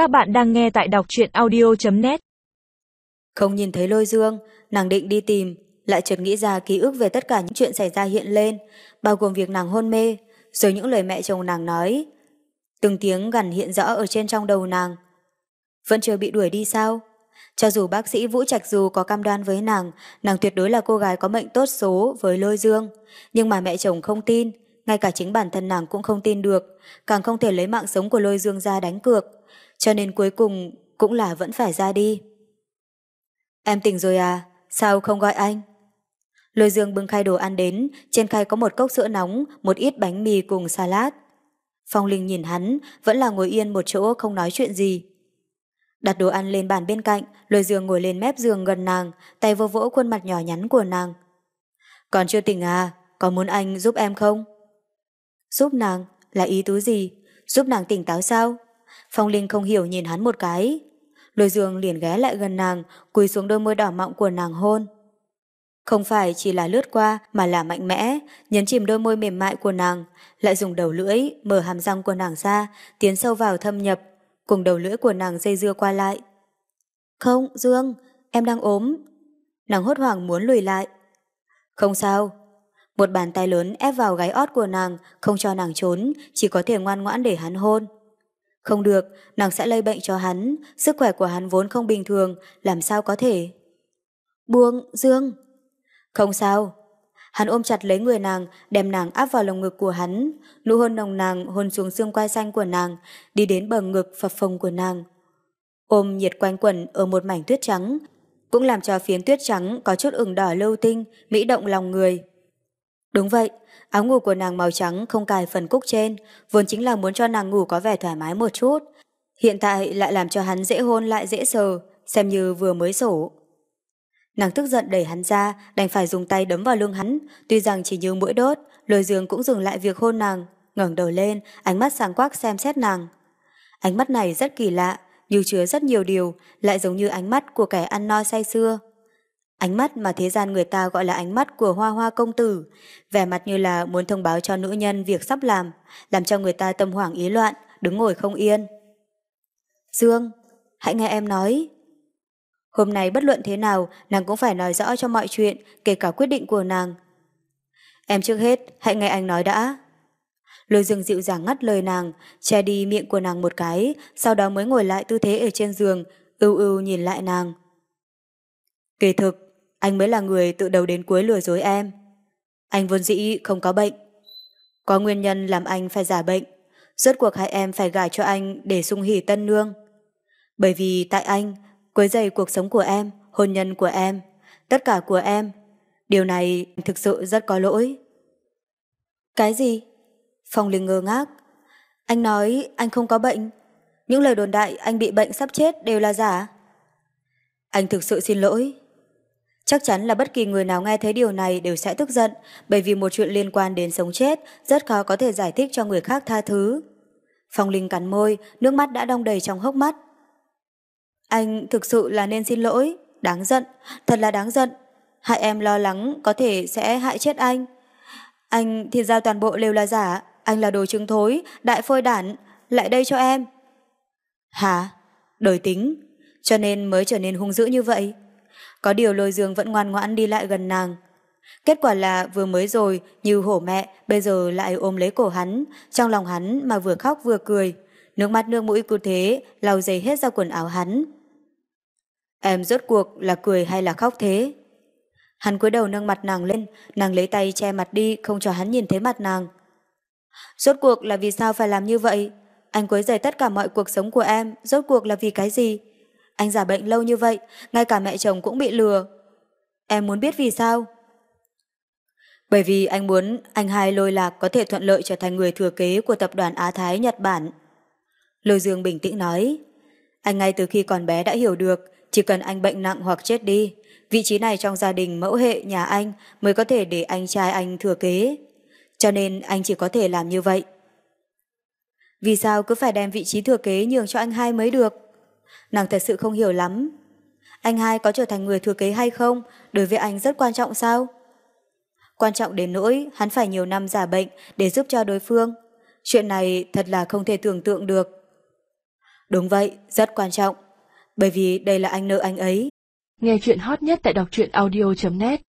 Các bạn đang nghe tại đọc truyện audio.net Không nhìn thấy lôi dương, nàng định đi tìm, lại chợt nghĩ ra ký ức về tất cả những chuyện xảy ra hiện lên, bao gồm việc nàng hôn mê, rồi những lời mẹ chồng nàng nói. Từng tiếng gần hiện rõ ở trên trong đầu nàng. Vẫn chưa bị đuổi đi sao? Cho dù bác sĩ Vũ Trạch Dù có cam đoan với nàng, nàng tuyệt đối là cô gái có mệnh tốt số với lôi dương. Nhưng mà mẹ chồng không tin, ngay cả chính bản thân nàng cũng không tin được, càng không thể lấy mạng sống của lôi dương ra đánh cược. Cho nên cuối cùng cũng là vẫn phải ra đi. Em tỉnh rồi à? Sao không gọi anh? Lôi dương bưng khay đồ ăn đến, trên khay có một cốc sữa nóng, một ít bánh mì cùng salad. Phong Linh nhìn hắn, vẫn là ngồi yên một chỗ không nói chuyện gì. Đặt đồ ăn lên bàn bên cạnh, lôi dương ngồi lên mép giường gần nàng, tay vô vỗ khuôn mặt nhỏ nhắn của nàng. Còn chưa tỉnh à, có muốn anh giúp em không? Giúp nàng, là ý tứ gì? Giúp nàng tỉnh táo sao? Phong Linh không hiểu nhìn hắn một cái. Lôi dương liền ghé lại gần nàng, cúi xuống đôi môi đỏ mọng của nàng hôn. Không phải chỉ là lướt qua mà là mạnh mẽ, nhấn chìm đôi môi mềm mại của nàng, lại dùng đầu lưỡi mở hàm răng của nàng ra, tiến sâu vào thâm nhập, cùng đầu lưỡi của nàng dây dưa qua lại. Không, Dương, em đang ốm. Nàng hốt hoảng muốn lùi lại. Không sao. Một bàn tay lớn ép vào gáy ót của nàng, không cho nàng trốn, chỉ có thể ngoan ngoãn để hắn hôn. Không được, nàng sẽ lây bệnh cho hắn, sức khỏe của hắn vốn không bình thường, làm sao có thể. Buông, Dương. Không sao. Hắn ôm chặt lấy người nàng, đem nàng áp vào lồng ngực của hắn, nụ hôn nồng nàng hôn xuống xương quai xanh của nàng, đi đến bờ ngực phập phồng của nàng. Ôm nhiệt quanh quẩn ở một mảnh tuyết trắng, cũng làm cho phiến tuyết trắng có chút ửng đỏ lâu tinh, mỹ động lòng người. Đúng vậy, áo ngủ của nàng màu trắng không cài phần cúc trên, vốn chính là muốn cho nàng ngủ có vẻ thoải mái một chút. Hiện tại lại làm cho hắn dễ hôn lại dễ sờ, xem như vừa mới sổ. Nàng tức giận đẩy hắn ra, đành phải dùng tay đấm vào lưng hắn, tuy rằng chỉ như mũi đốt, lôi dương cũng dừng lại việc hôn nàng, ngẩng đầu lên, ánh mắt sáng quắc xem xét nàng. Ánh mắt này rất kỳ lạ, như chứa rất nhiều điều, lại giống như ánh mắt của kẻ ăn no say xưa. Ánh mắt mà thế gian người ta gọi là ánh mắt của hoa hoa công tử, vẻ mặt như là muốn thông báo cho nữ nhân việc sắp làm, làm cho người ta tâm hoảng ý loạn, đứng ngồi không yên. Dương, hãy nghe em nói. Hôm nay bất luận thế nào, nàng cũng phải nói rõ cho mọi chuyện, kể cả quyết định của nàng. Em trước hết, hãy nghe anh nói đã. Lôi dương dịu dàng ngắt lời nàng, che đi miệng của nàng một cái, sau đó mới ngồi lại tư thế ở trên giường, ưu ưu nhìn lại nàng. Kỳ thực, anh mới là người tự đầu đến cuối lừa dối em. Anh vốn dĩ không có bệnh. Có nguyên nhân làm anh phải giả bệnh. Rốt cuộc hai em phải gả cho anh để sung hỉ tân nương. Bởi vì tại anh, quấy dày cuộc sống của em, hôn nhân của em, tất cả của em. Điều này thực sự rất có lỗi. Cái gì? Phong Linh ngơ ngác. Anh nói anh không có bệnh. Những lời đồn đại anh bị bệnh sắp chết đều là giả. Anh thực sự xin lỗi. Chắc chắn là bất kỳ người nào nghe thấy điều này đều sẽ tức giận bởi vì một chuyện liên quan đến sống chết rất khó có thể giải thích cho người khác tha thứ. Phong Linh cắn môi, nước mắt đã đong đầy trong hốc mắt. Anh thực sự là nên xin lỗi, đáng giận, thật là đáng giận. Hại em lo lắng có thể sẽ hại chết anh. Anh thì giao toàn bộ đều là giả, anh là đồ trứng thối, đại phôi đản, lại đây cho em. Hả? Đời tính, cho nên mới trở nên hung dữ như vậy. Có điều lôi dương vẫn ngoan ngoãn đi lại gần nàng. Kết quả là vừa mới rồi, như hổ mẹ, bây giờ lại ôm lấy cổ hắn, trong lòng hắn mà vừa khóc vừa cười. Nước mắt nước mũi cứ thế, lau dày hết ra quần áo hắn. Em rốt cuộc là cười hay là khóc thế? Hắn cúi đầu nâng mặt nàng lên, nàng lấy tay che mặt đi không cho hắn nhìn thấy mặt nàng. Rốt cuộc là vì sao phải làm như vậy? Anh quấy rầy tất cả mọi cuộc sống của em, rốt cuộc là vì cái gì? Anh giả bệnh lâu như vậy, ngay cả mẹ chồng cũng bị lừa. Em muốn biết vì sao? Bởi vì anh muốn anh hai lôi lạc có thể thuận lợi trở thành người thừa kế của tập đoàn Á Thái Nhật Bản. Lôi Dương bình tĩnh nói, anh ngay từ khi còn bé đã hiểu được, chỉ cần anh bệnh nặng hoặc chết đi, vị trí này trong gia đình mẫu hệ nhà anh mới có thể để anh trai anh thừa kế. Cho nên anh chỉ có thể làm như vậy. Vì sao cứ phải đem vị trí thừa kế nhường cho anh hai mới được? Nàng thật sự không hiểu lắm. Anh hai có trở thành người thừa kế hay không, đối với anh rất quan trọng sao? Quan trọng đến nỗi hắn phải nhiều năm giả bệnh để giúp cho đối phương. Chuyện này thật là không thể tưởng tượng được. Đúng vậy, rất quan trọng. Bởi vì đây là anh nợ anh ấy. Nghe chuyện hot nhất tại đọc truyện audio.net